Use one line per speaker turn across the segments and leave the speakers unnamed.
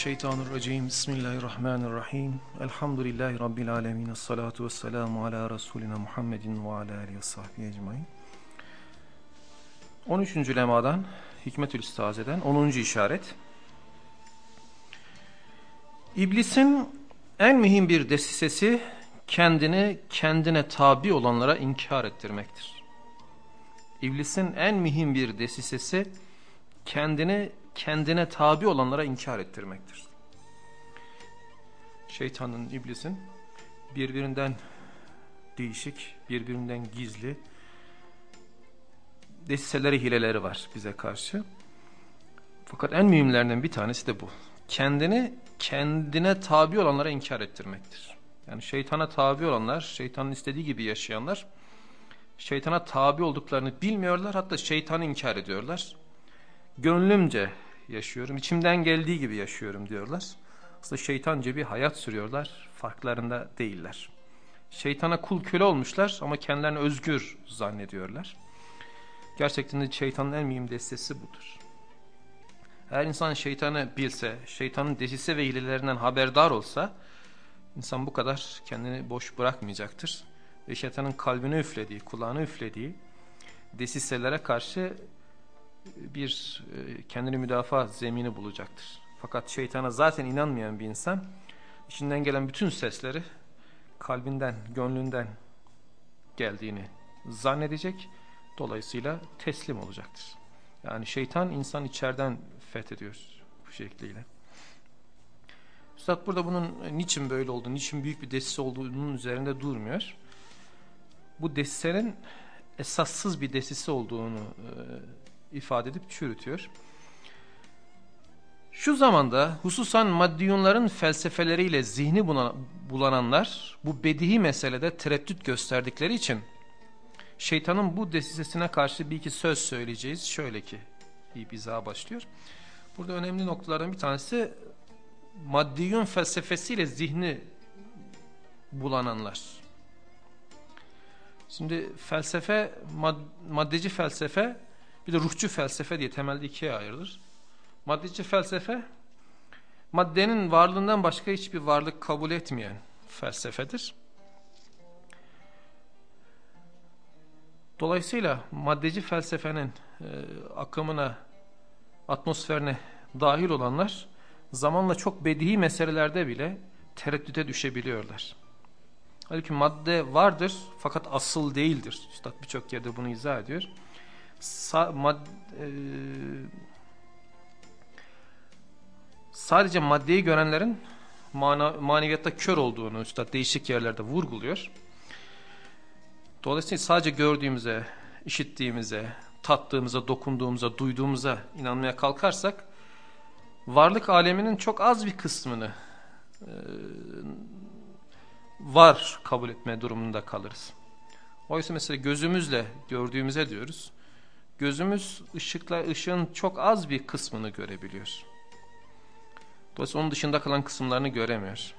Euzubillahimineşşeytanirracim. Bismillahirrahmanirrahim. Elhamdülillahi Rabbil alemin. Esselatu vesselamu ala Resulina Muhammedin ve ala aleyhi ve sahbihi ecmain. 13. lemadan, Hikmetül İstaze'den 10. işaret. İblisin en mühim bir desisesi kendini kendine tabi olanlara inkar ettirmektir. İblisin en mühim bir desisesi kendini kendine tabi olanlara inkar ettirmektir. Şeytanın, iblisin birbirinden değişik, birbirinden gizli desiseleri, hileleri var bize karşı. Fakat en mühimlerinden bir tanesi de bu. Kendini kendine tabi olanlara inkar ettirmektir. Yani şeytana tabi olanlar, şeytanın istediği gibi yaşayanlar, şeytana tabi olduklarını bilmiyorlar, hatta şeytanı inkar ediyorlar. Gönlümce yaşıyorum, içimden geldiği gibi yaşıyorum diyorlar. Aslında şeytanca bir hayat sürüyorlar, farklarında değiller. Şeytana kul köle olmuşlar ama kendilerini özgür zannediyorlar. Gerçekten de şeytanın en mühim destesi budur. Eğer insan şeytanı bilse, şeytanın desise ve hilelerinden haberdar olsa, insan bu kadar kendini boş bırakmayacaktır. Ve şeytanın kalbine üflediği, kulağına üflediği desiselere karşı bir e, kendini müdafaa zemini bulacaktır. Fakat şeytana zaten inanmayan bir insan, içinden gelen bütün sesleri kalbinden, gönlünden geldiğini zannedecek. Dolayısıyla teslim olacaktır. Yani şeytan insan içeriden fethediyor bu şekliyle. Üstad burada bunun niçin böyle olduğunu, niçin büyük bir desise olduğunun üzerinde durmuyor. Bu desisenin esassız bir desise olduğunu e, ifade edip çürütüyor. Şu zamanda hususan maddiyunların felsefeleriyle zihni bulananlar bu bedihi meselede tereddüt gösterdikleri için şeytanın bu desisesine karşı bir iki söz söyleyeceğiz. Şöyle ki bir bizaha başlıyor. Burada önemli noktalardan bir tanesi maddiyun felsefesiyle zihni bulananlar. Şimdi felsefe, mad maddeci felsefe bir de ruhçu felsefe diye temelde ikiye ayrılır. Maddeci felsefe maddenin varlığından başka hiçbir varlık kabul etmeyen felsefedir. Dolayısıyla maddeci felsefenin e, akımına, atmosferine dahil olanlar zamanla çok bedihi meselelerde bile tereddüte düşebiliyorlar. Halbuki madde vardır fakat asıl değildir. Üstad birçok yerde bunu izah ediyor. Mad e sadece maddeyi görenlerin mana maneviyatta kör olduğunu Üstad değişik yerlerde vurguluyor. Dolayısıyla sadece gördüğümüze, işittiğimize, tattığımıza, dokunduğumuza, duyduğumuza inanmaya kalkarsak varlık aleminin çok az bir kısmını e, var kabul etme durumunda kalırız. Oysa mesela gözümüzle gördüğümüze diyoruz. Gözümüz ışıkla ışığın çok az bir kısmını görebiliyor. Dolayısıyla onun dışında kalan kısımlarını göremiyor.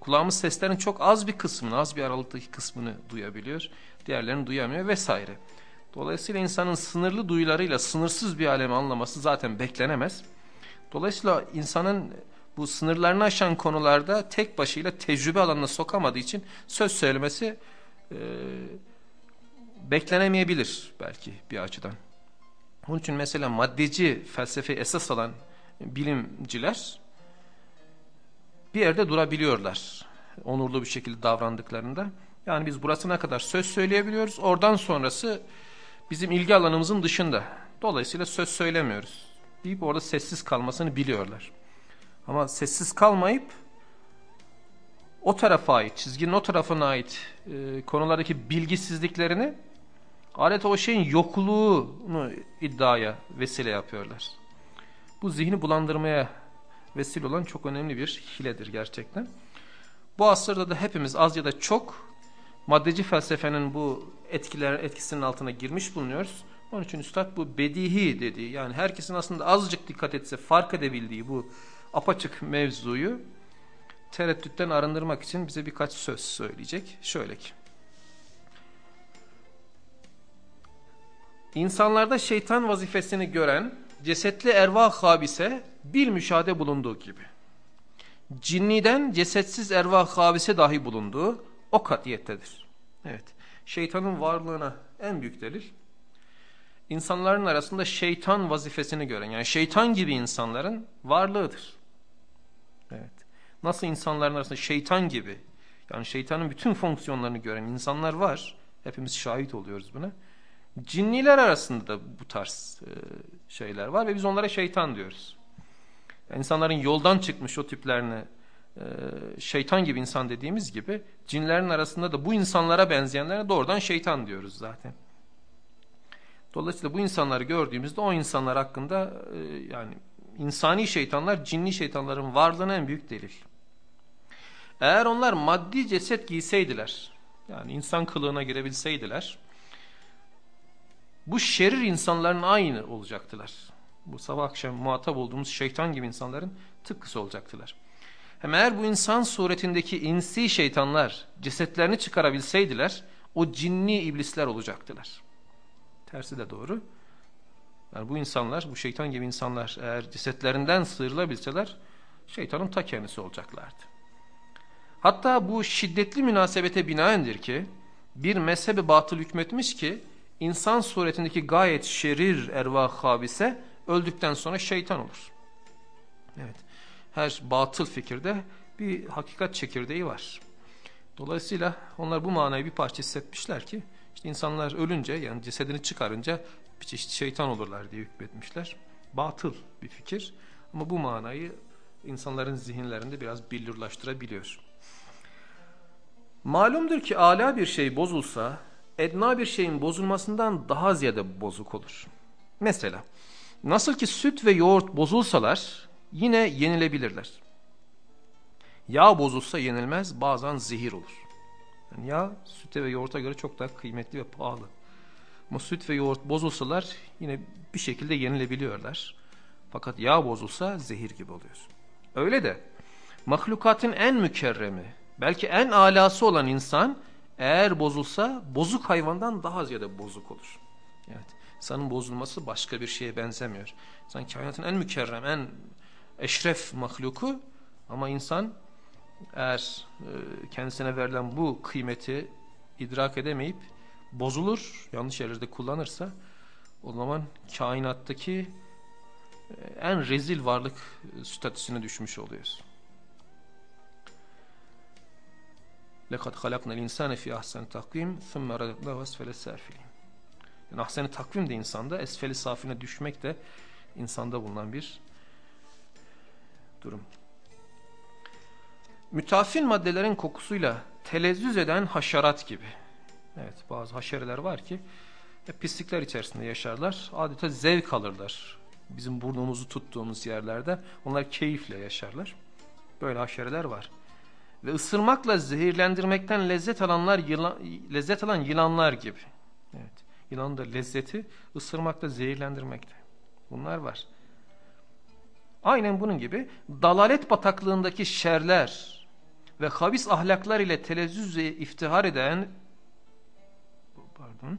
Kulağımız seslerin çok az bir kısmını, az bir aralıktaki kısmını duyabiliyor. Diğerlerini duyamıyor vesaire. Dolayısıyla insanın sınırlı duyularıyla sınırsız bir alemi anlaması zaten beklenemez. Dolayısıyla insanın bu sınırlarını aşan konularda tek başıyla tecrübe alanına sokamadığı için söz söylemesi e, beklenemeyebilir belki bir açıdan. Onun için mesela maddeci felsefe esas alan bilimciler bir yerde durabiliyorlar. Onurlu bir şekilde davrandıklarında. Yani biz burasına kadar söz söyleyebiliyoruz. Oradan sonrası bizim ilgi alanımızın dışında. Dolayısıyla söz söylemiyoruz. Deyip orada sessiz kalmasını biliyorlar. Ama sessiz kalmayıp o tarafa ait, çizginin o tarafına ait e, konulardaki bilgisizliklerini adeta o şeyin yokluğunu iddiaya vesile yapıyorlar. Bu zihni bulandırmaya vesile olan çok önemli bir hiledir gerçekten. Bu asırda da hepimiz az ya da çok maddeci felsefenin bu etkiler etkisinin altına girmiş bulunuyoruz. Onun için üstad bu bedihi dediği yani herkesin aslında azıcık dikkat etse fark edebildiği bu apaçık mevzuyu tereddütten arındırmak için bize birkaç söz söyleyecek. Şöyle ki. İnsanlarda şeytan vazifesini gören cesetli ervah habise bir müşahede bulunduğu gibi. Cinniden cesetsiz ervah habise dahi bulunduğu o katiyettedir. Evet. Şeytanın varlığına en büyük delil insanların arasında şeytan vazifesini gören yani şeytan gibi insanların varlığıdır. Nasıl insanların arasında şeytan gibi yani şeytanın bütün fonksiyonlarını gören insanlar var. Hepimiz şahit oluyoruz buna. Cinniler arasında da bu tarz e, şeyler var ve biz onlara şeytan diyoruz. Yani insanların yoldan çıkmış o tiplerine e, şeytan gibi insan dediğimiz gibi cinlerin arasında da bu insanlara benzeyenlere doğrudan şeytan diyoruz zaten. Dolayısıyla bu insanları gördüğümüzde o insanlar hakkında e, yani insani şeytanlar cinli şeytanların varlığına en büyük delil. Eğer onlar maddi ceset giyseydiler yani insan kılığına girebilseydiler bu şerir insanların aynı olacaktılar. Bu sabah akşam muhatap olduğumuz şeytan gibi insanların tıpkısı olacaktılar. Hem eğer bu insan suretindeki insi şeytanlar cesetlerini çıkarabilseydiler o cinni iblisler olacaktılar. Tersi de doğru. Yani bu insanlar, bu şeytan gibi insanlar eğer cesetlerinden sıyrılabilseler şeytanın ta kendisi olacaklardı. Hatta bu şiddetli münasebete binaendir ki bir mezhebi batıl hükmetmiş ki insan suretindeki gayet şerir ervah habise öldükten sonra şeytan olur. Evet. Her batıl fikirde bir hakikat çekirdeği var. Dolayısıyla onlar bu manayı bir parça hissetmişler ki işte insanlar ölünce yani cesedini çıkarınca bir çeşit şeytan olurlar diye hükmetmişler. Batıl bir fikir ama bu manayı insanların zihinlerinde biraz billurlaştırabiliyor. Malumdur ki ala bir şey bozulsa edna bir şeyin bozulmasından daha ziyade bozuk olur. Mesela nasıl ki süt ve yoğurt bozulsalar yine yenilebilirler. Yağ bozulsa yenilmez bazen zehir olur. Yani yağ süte ve yoğurta göre çok daha kıymetli ve pahalı. Ama süt ve yoğurt bozulsalar yine bir şekilde yenilebiliyorlar. Fakat yağ bozulsa zehir gibi oluyor. Öyle de mahlukatın en mükerremi, belki en alası olan insan eğer bozulsa bozuk hayvandan daha ziyade bozuk olur. Evet. İnsanın bozulması başka bir şeye benzemiyor. İnsan kainatın en mükerrem, en eşref mahluku ama insan eğer e, kendisine verilen bu kıymeti idrak edemeyip bozulur, yanlış yerlerde kullanırsa o zaman kainattaki e, en rezil varlık statüsüne düşmüş oluyoruz. لَقَدْ خَلَقْنَا الْاِنْسَانَ فِي اَحْسَنِ takvim ثُمَّ رَدَقْنَا وَاسْفَلَ السَّافِلِينَ yani ahseni takvim de insanda, esfeli safine düşmek de insanda bulunan bir durum. Mütafil maddelerin kokusuyla telezzüz eden haşerat gibi. Evet bazı haşereler var ki pislikler içerisinde yaşarlar. Adeta zevk alırlar. Bizim burnumuzu tuttuğumuz yerlerde onlar keyifle yaşarlar. Böyle haşereler var. Ve ısırmakla zehirlendirmekten lezzet alanlar yılan, lezzet alan yılanlar gibi. Evet. Yılanın da lezzeti ısırmakta zehirlendirmekte. Bunlar var. Aynen bunun gibi dalalet bataklığındaki şerler ve habis ahlaklar ile telezzüz ve iftihar eden pardon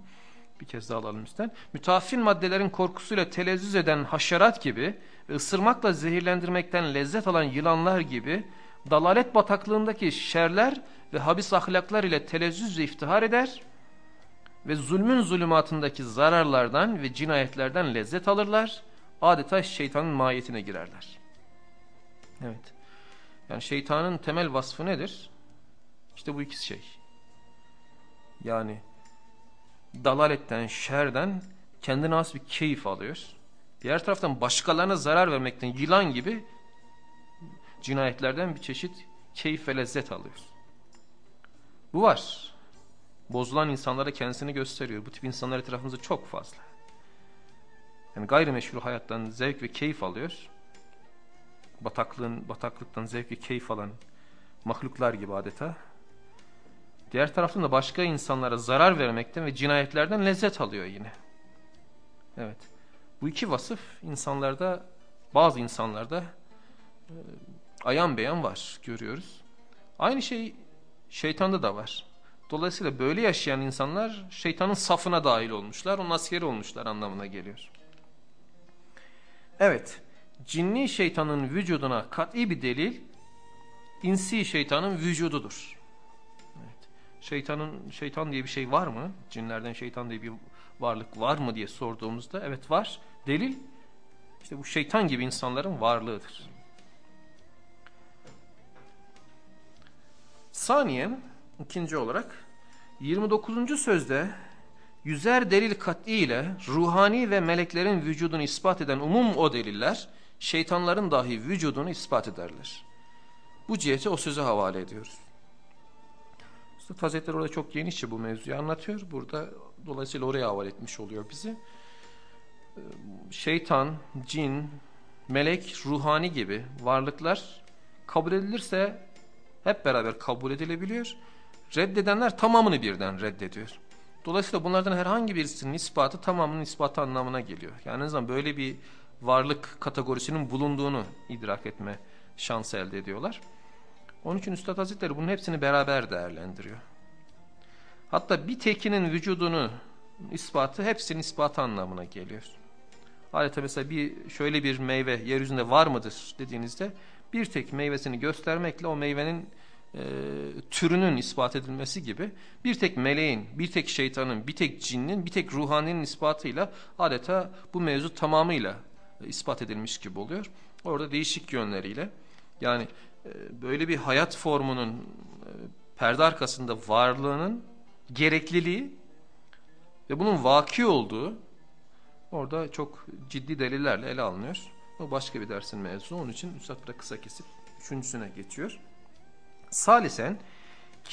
bir kez daha alalım üstten. Mütafin maddelerin korkusuyla telezzüz eden haşerat gibi ve ısırmakla zehirlendirmekten lezzet alan yılanlar gibi dalalet bataklığındaki şerler ve habis ahlaklar ile telezzüz ve iftihar eder ve zulmün zulümatındaki zararlardan ve cinayetlerden lezzet alırlar. Adeta şeytanın mahiyetine girerler. Evet. Yani şeytanın temel vasfı nedir? İşte bu ikisi şey. Yani dalaletten, şerden kendine has bir keyif alıyor. Diğer taraftan başkalarına zarar vermekten yılan gibi cinayetlerden bir çeşit keyif ve lezzet alıyor. Bu var. Bozulan insanlara kendisini gösteriyor. Bu tip insanlar etrafımızda çok fazla. Yani gayrimeşru hayattan zevk ve keyif alıyor bataklığın, bataklıktan zevk ve keyif alan mahluklar gibi adeta. Diğer taraftan da başka insanlara zarar vermekten ve cinayetlerden lezzet alıyor yine. Evet. Bu iki vasıf insanlarda, bazı insanlarda e, ayan beyan var görüyoruz. Aynı şey şeytanda da var. Dolayısıyla böyle yaşayan insanlar şeytanın safına dahil olmuşlar, onun askeri olmuşlar anlamına geliyor. Evet, cinni şeytanın vücuduna kat'i bir delil, insi şeytanın vücududur. Evet. Şeytanın şeytan diye bir şey var mı? Cinlerden şeytan diye bir varlık var mı diye sorduğumuzda evet var. Delil işte bu şeytan gibi insanların varlığıdır. Saniyen ikinci olarak 29. sözde yüzer delil kat'i ile ruhani ve meleklerin vücudunu ispat eden umum o deliller şeytanların dahi vücudunu ispat ederler. Bu ciheti o söze havale ediyoruz. Üstad Hazretleri orada çok genişçe bu mevzuyu anlatıyor. Burada dolayısıyla oraya havale etmiş oluyor bizi. Şeytan, cin, melek, ruhani gibi varlıklar kabul edilirse hep beraber kabul edilebiliyor. Reddedenler tamamını birden reddediyor. Dolayısıyla bunlardan herhangi birisinin ispatı tamamının ispatı anlamına geliyor. Yani en azından böyle bir varlık kategorisinin bulunduğunu idrak etme şansı elde ediyorlar. Onun için Üstad Hazretleri bunun hepsini beraber değerlendiriyor. Hatta bir tekinin vücudunu ispatı hepsinin ispatı anlamına geliyor. Adeta mesela bir şöyle bir meyve yeryüzünde var mıdır dediğinizde bir tek meyvesini göstermekle o meyvenin e, türünün ispat edilmesi gibi bir tek meleğin, bir tek şeytanın, bir tek cinnin, bir tek ruhaninin ispatıyla adeta bu mevzu tamamıyla ispat edilmiş gibi oluyor. Orada değişik yönleriyle yani e, böyle bir hayat formunun e, perde arkasında varlığının gerekliliği ve bunun vaki olduğu orada çok ciddi delillerle ele alınıyor. O başka bir dersin mevzu. Onun için Üstad burada kısa kesip üçüncüsüne geçiyor. Salisen,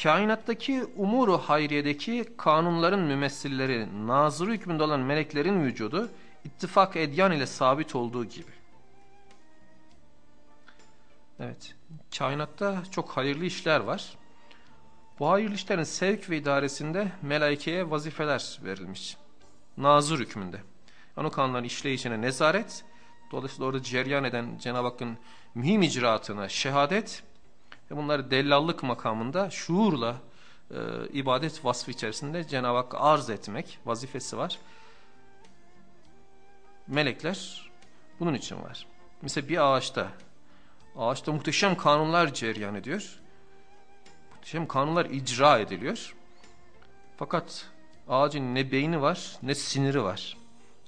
kainattaki umuru hayriyedeki kanunların mümessilleri, nazırı hükmünde olan meleklerin vücudu ittifak edyan ile sabit olduğu gibi. Evet, kainatta çok hayırlı işler var. Bu hayırlı işlerin sevk ve idaresinde melaikeye vazifeler verilmiş. Nazır hükmünde. Yani o kanunların işleyişine nezaret, dolayısıyla orada ceryan eden Cenab-ı Hakk'ın mühim icraatına şehadet ve bunları dellallık makamında şuurla e, ibadet vasfı içerisinde Cenab-ı Hakk'a arz etmek vazifesi var. Melekler bunun için var. Mesela bir ağaçta Ağaçta muhteşem kanunlar cereyan ediyor. Muhteşem kanunlar icra ediliyor. Fakat ağacın ne beyni var ne siniri var.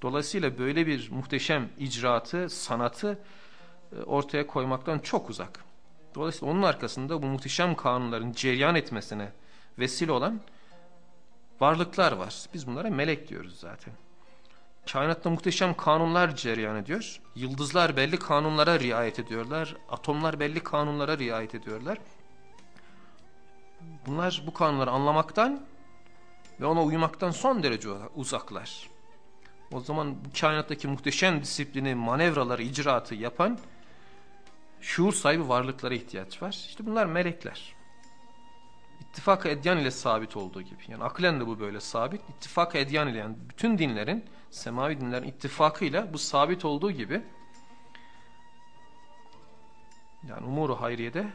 Dolayısıyla böyle bir muhteşem icraatı, sanatı e, ortaya koymaktan çok uzak. Dolayısıyla onun arkasında bu muhteşem kanunların cereyan etmesine vesile olan varlıklar var. Biz bunlara melek diyoruz zaten. Kainatta muhteşem kanunlar cereyan ediyor. Yıldızlar belli kanunlara riayet ediyorlar. Atomlar belli kanunlara riayet ediyorlar. Bunlar bu kanunları anlamaktan ve ona uymaktan son derece uzaklar. O zaman bu kainattaki muhteşem disiplini, manevraları, icraatı yapan şuur sahibi varlıklara ihtiyaç var. İşte bunlar melekler. İttifak edyan ile sabit olduğu gibi. Yani aklen de bu böyle sabit. İttifak edyan ile yani bütün dinlerin semavi dinlerin ittifakıyla bu sabit olduğu gibi yani umuru hayriyede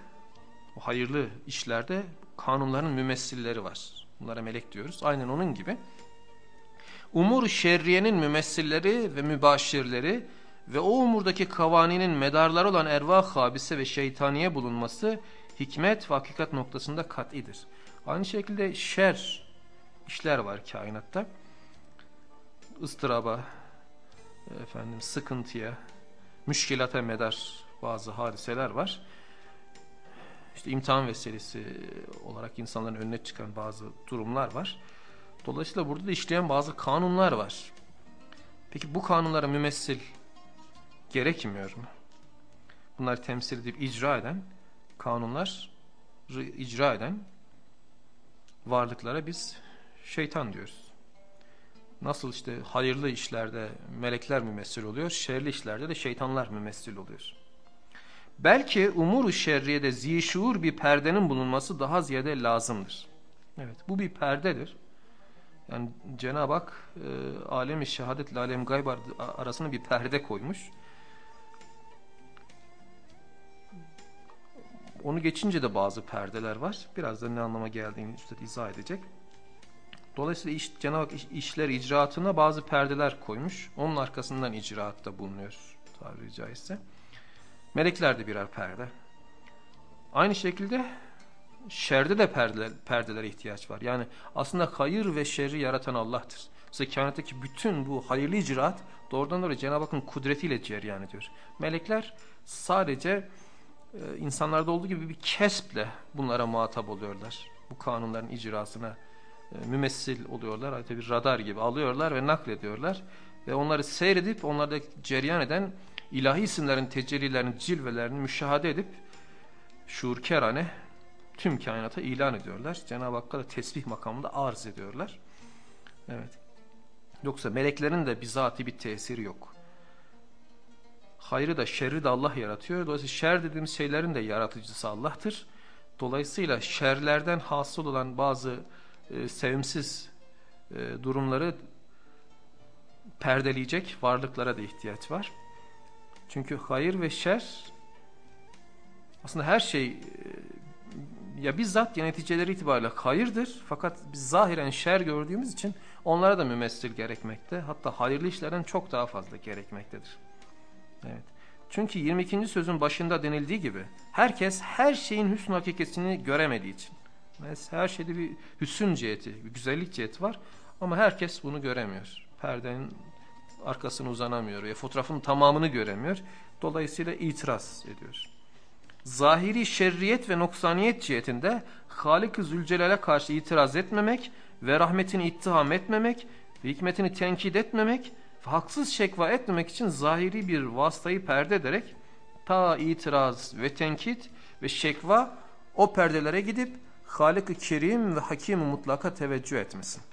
o hayırlı işlerde kanunların mümessilleri var. Bunlara melek diyoruz. Aynen onun gibi. Umur şerriyenin mümessilleri ve mübaşirleri ve o umurdaki kavaninin medarları olan ervah habise ve şeytaniye bulunması hikmet ve hakikat noktasında kat'idir. Aynı şekilde şer işler var kainatta ıstıraba, efendim sıkıntıya, müşkilata medar bazı hadiseler var. İşte imtihan vesilesi olarak insanların önüne çıkan bazı durumlar var. Dolayısıyla burada da işleyen bazı kanunlar var. Peki bu kanunlara mümessil gerekmiyor mu? Bunları temsil edip icra eden kanunlar icra eden varlıklara biz şeytan diyoruz. Nasıl işte hayırlı işlerde melekler mümessil oluyor, şerli işlerde de şeytanlar mümessil oluyor. Belki umuru şerriyede zişuur bir perdenin bulunması daha ziyade lazımdır. Evet bu bir perdedir. Yani Cenab-ı Hak e, alemi şehadetle alem gayb arasına bir perde koymuş. Onu geçince de bazı perdeler var. Birazdan ne anlama geldiğini Üstad izah edecek. Dolayısıyla iş, Cenab-ı Hak iş, işler icraatına bazı perdeler koymuş. Onun arkasından icraatta bulunuyor tabiri caizse. Melekler de birer perde. Aynı şekilde şerde de perdeler, perdelere ihtiyaç var. Yani aslında hayır ve şerri yaratan Allah'tır. Mesela kainattaki bütün bu hayırlı icraat doğrudan doğruya Cenab-ı Hakk'ın kudretiyle cereyan ediyor. Melekler sadece e, insanlarda olduğu gibi bir kesple bunlara muhatap oluyorlar. Bu kanunların icrasına e, mümessil oluyorlar. Adeta bir radar gibi alıyorlar ve naklediyorlar. Ve onları seyredip onlarda cereyan eden ilahi isimlerin tecellilerini, cilvelerini müşahede edip şuurkerane tüm kainata ilan ediyorlar. Cenab-ı Hakk'a da tesbih makamında arz ediyorlar. Evet. Yoksa meleklerin de bizatihi bir tesiri yok. Hayrı da şerri de Allah yaratıyor. Dolayısıyla şer dediğimiz şeylerin de yaratıcısı Allah'tır. Dolayısıyla şerlerden hasıl olan bazı e, sevimsiz e, durumları perdeleyecek varlıklara da ihtiyaç var. Çünkü hayır ve şer aslında her şey e, ya bizzat ya neticeleri itibariyle hayırdır. Fakat biz zahiren şer gördüğümüz için onlara da mümessil gerekmekte. Hatta hayırlı işlerden çok daha fazla gerekmektedir. Evet. Çünkü 22. sözün başında denildiği gibi herkes her şeyin hüsnü hakikatini göremediği için. Mesela her şeyde bir hüsün ciheti, bir güzellik ciheti var ama herkes bunu göremiyor. Perdenin arkasına uzanamıyor ve fotoğrafın tamamını göremiyor. Dolayısıyla itiraz ediyor. Zahiri şerriyet ve noksaniyet cihetinde Halik-i Zülcelal'e karşı itiraz etmemek ve rahmetini ittiham etmemek ve hikmetini tenkit etmemek ve haksız şekva etmemek için zahiri bir vasıtayı perde ederek ta itiraz ve tenkit ve şekva o perdelere gidip Halik-i Kerim ve Hakim-i mutlaka teveccüh etmesin.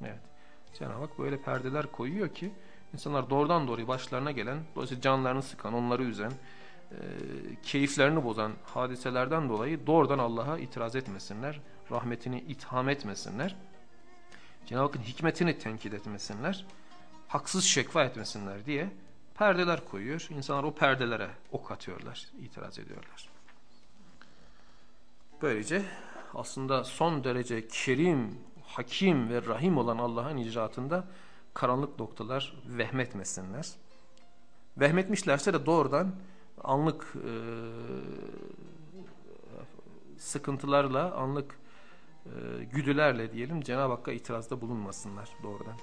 Evet. Cenab-ı Hak böyle perdeler koyuyor ki insanlar doğrudan doğruya başlarına gelen, dolayısıyla canlarını sıkan, onları üzen, e, keyiflerini bozan hadiselerden dolayı doğrudan Allah'a itiraz etmesinler, rahmetini itham etmesinler, Cenab-ı Hakk'ın hikmetini tenkit etmesinler, haksız şekva etmesinler diye perdeler koyuyor. İnsanlar o perdelere ok atıyorlar, itiraz ediyorlar. Böylece aslında son derece kerim, hakim ve rahim olan Allah'ın icraatında karanlık noktalar vehmetmesinler. Vehmetmişlerse de doğrudan anlık e, sıkıntılarla, anlık e, güdülerle diyelim Cenab-ı Hakk'a itirazda bulunmasınlar doğrudan.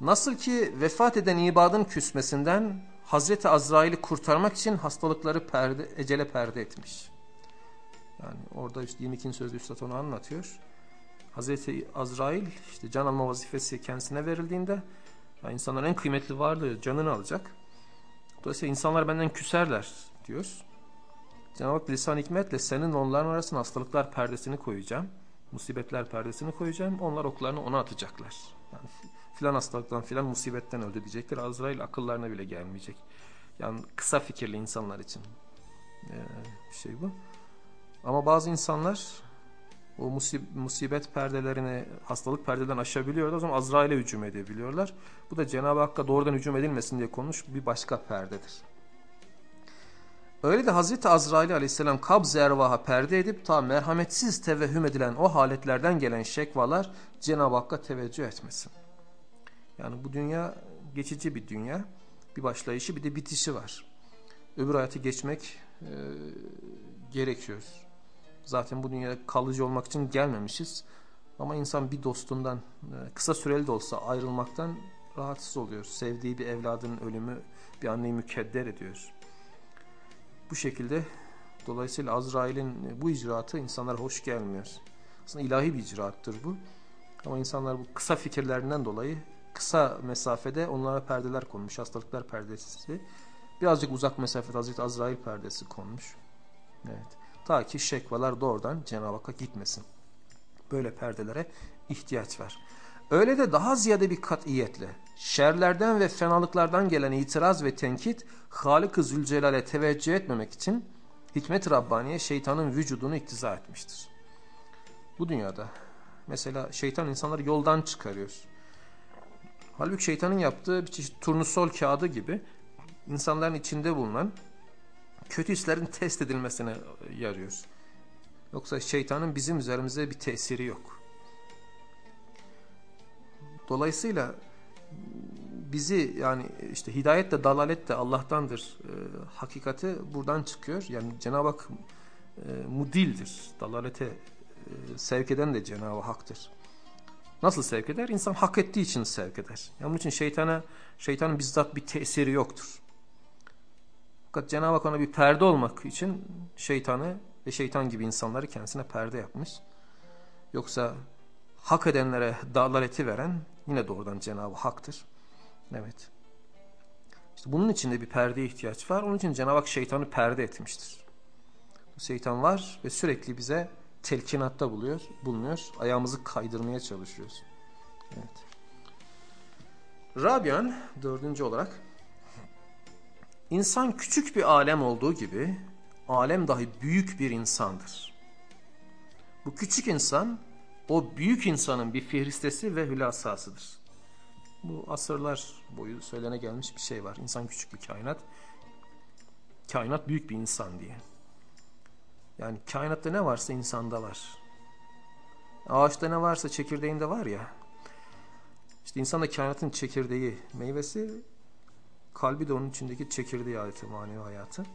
Nasıl ki vefat eden ibadın küsmesinden Hazreti Azrail'i kurtarmak için hastalıkları perde, ecele perde etmiş. Yani orada işte 22. sözde Üstad onu anlatıyor. Hazreti Azrail işte can alma vazifesi kendisine verildiğinde yani insanların en kıymetli varlığı canını alacak. Dolayısıyla insanlar benden küserler diyor. Cenab-ı Hak lisan hikmetle senin onların arasına hastalıklar perdesini koyacağım. Musibetler perdesini koyacağım. Onlar oklarını ona atacaklar. Yani filan hastalıktan filan musibetten öldü diyecekler. Azrail akıllarına bile gelmeyecek. Yani kısa fikirli insanlar için ee, bir şey bu. Ama bazı insanlar o musibet perdelerini, hastalık perdelerini aşabiliyorlar. O zaman Azrail'e hücum edebiliyorlar. Bu da Cenab-ı Hakk'a doğrudan hücum edilmesin diye konuş bir başka perdedir. Öyle de Hazreti Azrail aleyhisselam kabz ervaha perde edip ta merhametsiz tevehhüm edilen o haletlerden gelen şekvalar Cenab-ı Hakk'a teveccüh etmesin. Yani bu dünya geçici bir dünya. Bir başlayışı bir de bitişi var. Öbür hayatı geçmek e, gerekiyor. Zaten bu dünyada kalıcı olmak için gelmemişiz. Ama insan bir dostundan e, kısa süreli de olsa ayrılmaktan rahatsız oluyor. Sevdiği bir evladının ölümü bir anneyi mükedder ediyor. Bu şekilde dolayısıyla Azrail'in bu icraatı insanlara hoş gelmiyor. Aslında ilahi bir icraattır bu. Ama insanlar bu kısa fikirlerinden dolayı kısa mesafede onlara perdeler konmuş. Hastalıklar perdesi. Birazcık uzak mesafede Hazreti Azrail perdesi konmuş. Evet. Ta ki şekvalar doğrudan Cenab-ı Hakk'a gitmesin. Böyle perdelere ihtiyaç var. Öyle de daha ziyade bir katiyetle şerlerden ve fenalıklardan gelen itiraz ve tenkit Halık-ı Zülcelal'e teveccüh etmemek için hikmet Rabbaniye şeytanın vücudunu iktiza etmiştir. Bu dünyada mesela şeytan insanları yoldan çıkarıyor. Halbuki şeytanın yaptığı bir çeşit turnusol kağıdı gibi insanların içinde bulunan kötü hislerin test edilmesine yarıyor. Yoksa şeytanın bizim üzerimize bir tesiri yok. Dolayısıyla bizi yani işte hidayet de dalalet de Allah'tandır. E, hakikati buradan çıkıyor. Yani Cenab-ı Hak e, mudildir. Dalalete e, sevk eden de Cenab-ı Hak'tır. Nasıl sevk eder? İnsan hak ettiği için sevk eder. Yani bunun için şeytana, şeytanın bizzat bir tesiri yoktur. Fakat Cenab-ı Hak ona bir perde olmak için şeytanı ve şeytan gibi insanları kendisine perde yapmış. Yoksa hak edenlere dalaleti veren yine doğrudan Cenab-ı Hak'tır. Evet. İşte bunun içinde bir perdeye ihtiyaç var. Onun için Cenab-ı Hak şeytanı perde etmiştir. Bu şeytan var ve sürekli bize telkinatta buluyor, bulunuyor. Ayağımızı kaydırmaya çalışıyoruz. Evet. Rabian dördüncü olarak insan küçük bir alem olduğu gibi alem dahi büyük bir insandır. Bu küçük insan o büyük insanın bir fihristesi ve hülasasıdır. Bu asırlar boyu söylene gelmiş bir şey var. İnsan küçük bir kainat. Kainat büyük bir insan diye. Yani kainatta ne varsa insanda var. Ağaçta ne varsa çekirdeğinde var ya. İşte insan da kainatın çekirdeği, meyvesi, kalbi de onun içindeki çekirdeği adeti, manevi hayatı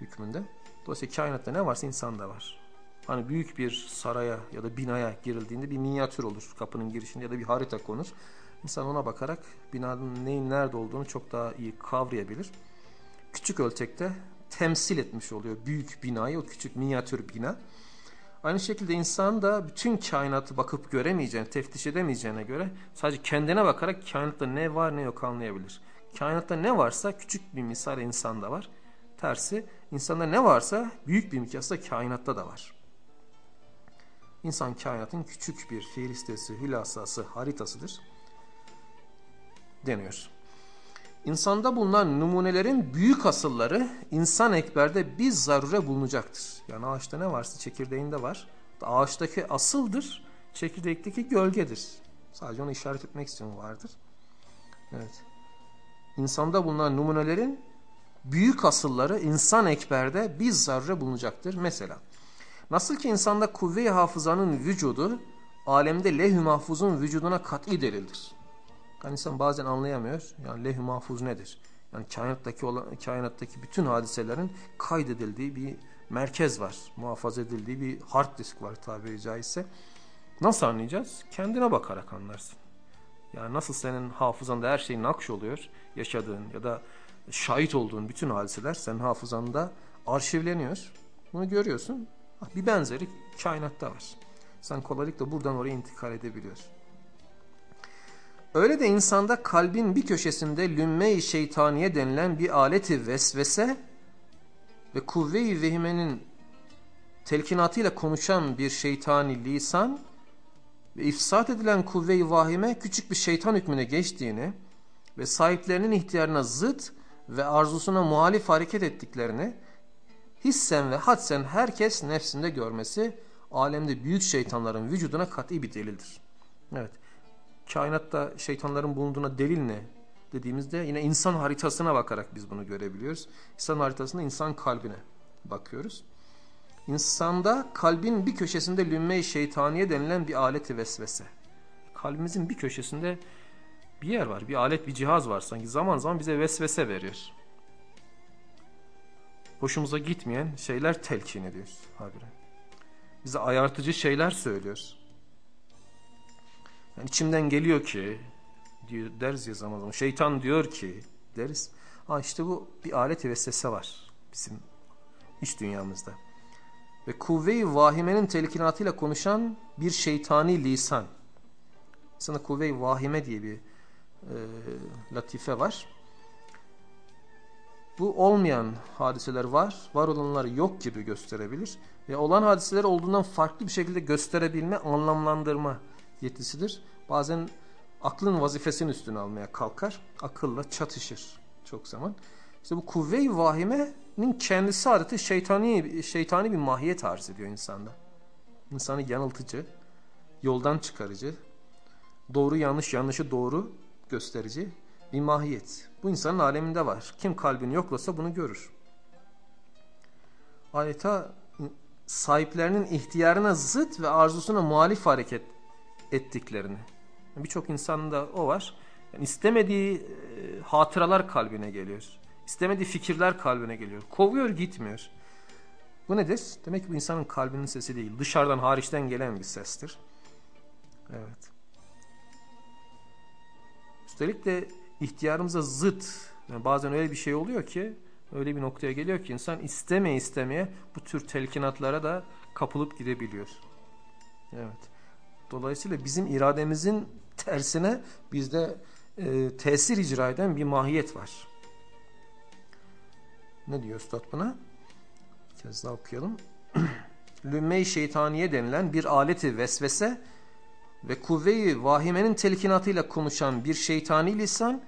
hükmünde. Dolayısıyla kainatta ne varsa insanda var. Hani büyük bir saraya ya da binaya girildiğinde bir minyatür olur kapının girişinde ya da bir harita konur. İnsan ona bakarak binanın neyin nerede olduğunu çok daha iyi kavrayabilir. Küçük ölçekte temsil etmiş oluyor büyük binayı, o küçük minyatür bina. Aynı şekilde insan da bütün kainatı bakıp göremeyeceğine, teftiş edemeyeceğine göre sadece kendine bakarak kainatta ne var ne yok anlayabilir. Kainatta ne varsa küçük bir misal insanda var. Tersi insanda ne varsa büyük bir miktarda kainatta da var. İnsan kainatın küçük bir fiilistesi, hülasası, haritasıdır deniyor. İnsanda bulunan numunelerin büyük asılları insan ekberde bir zarure bulunacaktır. Yani ağaçta ne varsa çekirdeğinde var. Ağaçtaki asıldır, çekirdekteki gölgedir. Sadece onu işaret etmek için vardır. Evet. İnsanda bulunan numunelerin büyük asılları insan ekberde bir zarure bulunacaktır. Mesela nasıl ki insanda kuvve-i hafızanın vücudu alemde leh-i mahfuzun vücuduna kat'i delildir. Yani insan bazen anlayamıyor. Yani leh-i mahfuz nedir? Yani kainattaki, olan, kainattaki bütün hadiselerin kaydedildiği bir merkez var. Muhafaza edildiği bir hard disk var tabiri caizse. Nasıl anlayacağız? Kendine bakarak anlarsın. Yani nasıl senin hafızanda her şey nakş oluyor, yaşadığın ya da şahit olduğun bütün hadiseler senin hafızanda arşivleniyor. Bunu görüyorsun. Bir benzeri kainatta var. Sen kolaylıkla buradan oraya intikal edebiliyorsun. Öyle de insanda kalbin bir köşesinde lümme-i şeytaniye denilen bir aleti vesvese ve kuvve-i vehimenin telkinatıyla konuşan bir şeytani lisan ve ifsat edilen kuvve-i vahime küçük bir şeytan hükmüne geçtiğini ve sahiplerinin ihtiyarına zıt ve arzusuna muhalif hareket ettiklerini hissen ve hadsen herkes nefsinde görmesi alemde büyük şeytanların vücuduna kat'i bir delildir. Evet kainatta şeytanların bulunduğuna delil ne dediğimizde yine insan haritasına bakarak biz bunu görebiliyoruz. İnsan haritasında insan kalbine bakıyoruz. İnsanda kalbin bir köşesinde lümme-i şeytaniye denilen bir aleti vesvese. Kalbimizin bir köşesinde bir yer var, bir alet, bir cihaz var sanki zaman zaman bize vesvese veriyor. Hoşumuza gitmeyen şeyler telkin ediyor habire. Bize ayartıcı şeyler söylüyor. Yani içimden geliyor ki diyor, deriz ya zaman zaman. Şeytan diyor ki deriz. Ha işte bu bir alet vesvese var bizim iç dünyamızda. Ve kuvve-i vahimenin telkinatıyla konuşan bir şeytani lisan. Sana kuvve-i vahime diye bir e, latife var. Bu olmayan hadiseler var. Var olanlar yok gibi gösterebilir. Ve olan hadiseler olduğundan farklı bir şekilde gösterebilme, anlamlandırma yetisidir. Bazen aklın vazifesini üstüne almaya kalkar. Akılla çatışır çok zaman. İşte bu kuvve-i vahimenin kendisi adeti şeytani, şeytani bir mahiyet arz ediyor insanda. İnsanı yanıltıcı, yoldan çıkarıcı, doğru yanlış yanlışı doğru gösterici bir mahiyet. Bu insanın aleminde var. Kim kalbini yoklasa bunu görür. adeta sahiplerinin ihtiyarına zıt ve arzusuna muhalif hareket ettiklerini. Birçok insanda o var. Yani istemediği e, hatıralar kalbine geliyor. İstemediği fikirler kalbine geliyor. Kovuyor gitmiyor. Bu nedir? Demek ki bu insanın kalbinin sesi değil. Dışarıdan hariçten gelen bir sestir. Evet. Üstelik de ihtiyarımıza zıt. Yani bazen öyle bir şey oluyor ki öyle bir noktaya geliyor ki insan istemeye istemeye bu tür telkinatlara da kapılıp gidebiliyor. Evet. Dolayısıyla bizim irademizin tersine bizde e, tesir icra eden bir mahiyet var. Ne diyor Üstad buna? Bir kez daha okuyalım. Lümme-i şeytaniye denilen bir aleti vesvese ve kuvve-i vahimenin telkinatıyla konuşan bir şeytani lisan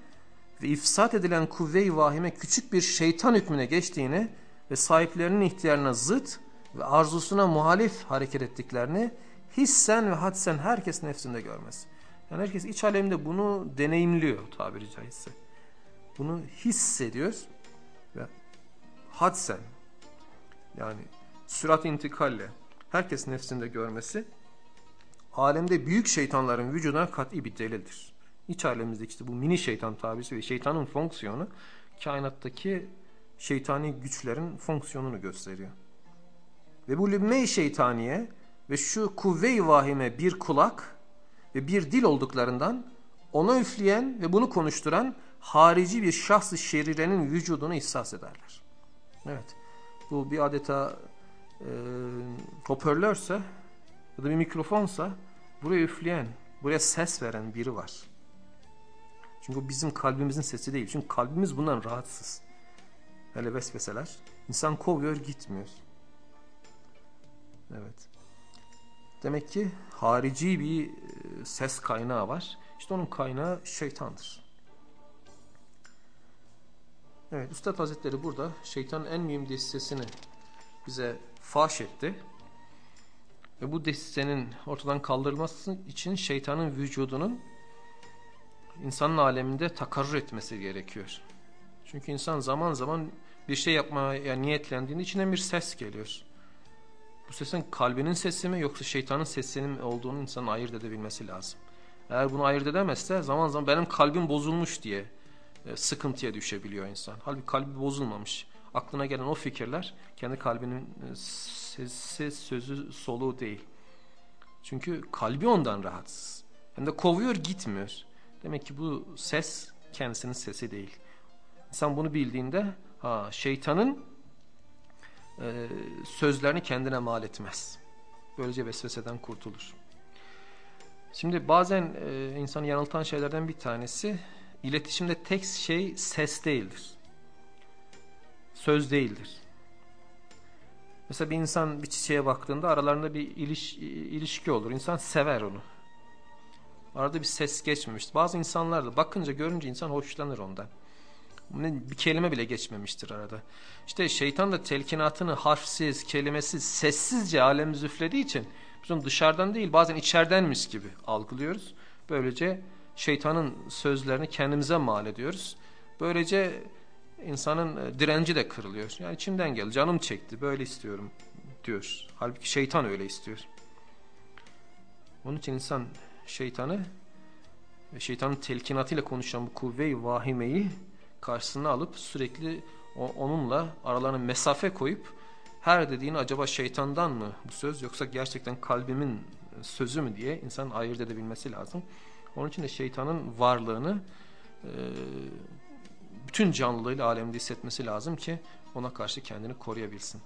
ve ifsat edilen kuvve-i vahime küçük bir şeytan hükmüne geçtiğini ve sahiplerinin ihtiyarına zıt ve arzusuna muhalif hareket ettiklerini hissen ve hadsen herkes nefsinde görmez. Yani herkes iç alemde bunu deneyimliyor tabiri caizse. Bunu hissediyor ve hadsen yani sürat intikalle herkes nefsinde görmesi alemde büyük şeytanların vücuduna kat'i bir delildir. İç alemimizdeki işte bu mini şeytan tabisi ve şeytanın fonksiyonu kainattaki şeytani güçlerin fonksiyonunu gösteriyor. Ve bu lümme-i şeytaniye ve şu kuvve-i vahime bir kulak ve bir dil olduklarından ona üfleyen ve bunu konuşturan harici bir şahs-ı şerirenin vücudunu ihsas ederler. Evet. Bu bir adeta e, hoparlörse ya da bir mikrofonsa buraya üfleyen, buraya ses veren biri var. Çünkü bizim kalbimizin sesi değil. Çünkü kalbimiz bundan rahatsız. Hele vesveseler. İnsan kovuyor gitmiyor. Evet. Demek ki harici bir e, ses kaynağı var. İşte onun kaynağı şeytandır. Evet, Üstad Hazretleri burada şeytanın en mühim destesini bize faş etti. Ve bu destenin ortadan kaldırılması için şeytanın vücudunun insanın aleminde takarrur etmesi gerekiyor. Çünkü insan zaman zaman bir şey yapmaya niyetlendiğinde içinden bir ses geliyor. Bu sesin kalbinin sesi mi yoksa şeytanın sesinin olduğunu insanın ayırt edebilmesi lazım. Eğer bunu ayırt edemezse zaman zaman benim kalbim bozulmuş diye sıkıntıya düşebiliyor insan. Halbuki kalbi bozulmamış. Aklına gelen o fikirler kendi kalbinin e, sesi, sözü, soluğu değil. Çünkü kalbi ondan rahatsız. Hem de kovuyor gitmiyor. Demek ki bu ses kendisinin sesi değil. İnsan bunu bildiğinde ha, şeytanın e, sözlerini kendine mal etmez. Böylece vesveseden kurtulur. Şimdi bazen e, insanı yanıltan şeylerden bir tanesi iletişimde tek şey ses değildir. Söz değildir. Mesela bir insan bir çiçeğe baktığında aralarında bir iliş, ilişki olur. İnsan sever onu. Arada bir ses geçmemiştir. Bazı insanlar da bakınca görünce insan hoşlanır ondan. Bir kelime bile geçmemiştir arada. İşte şeytan da telkinatını harfsiz, kelimesiz, sessizce alem züflediği için biz onu dışarıdan değil bazen içerdenmiş gibi algılıyoruz. Böylece şeytanın sözlerini kendimize mal ediyoruz. Böylece insanın e, direnci de kırılıyor. Yani içimden geldi, canım çekti, böyle istiyorum diyor. Halbuki şeytan öyle istiyor. Onun için insan şeytanı ve şeytanın telkinatıyla konuşan bu kuvve-i vahimeyi karşısına alıp sürekli onunla aralarına mesafe koyup her dediğini acaba şeytandan mı bu söz yoksa gerçekten kalbimin sözü mü diye insan ayırt edebilmesi lazım. Onun için de şeytanın varlığını e, bütün canlılığıyla alemde hissetmesi lazım ki ona karşı kendini koruyabilsin.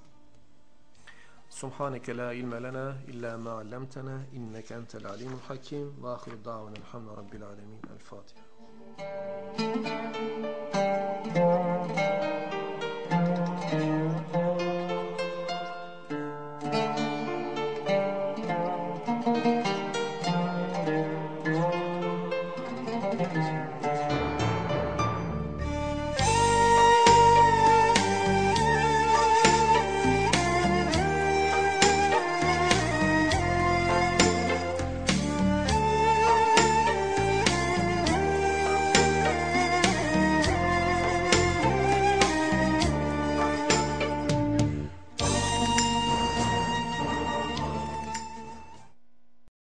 Subhaneke la ilme lena illa ma allamtana inneke entel alimul hakim ve ahiru davana elhamdülillahi rabbil alemin. El Fatiha.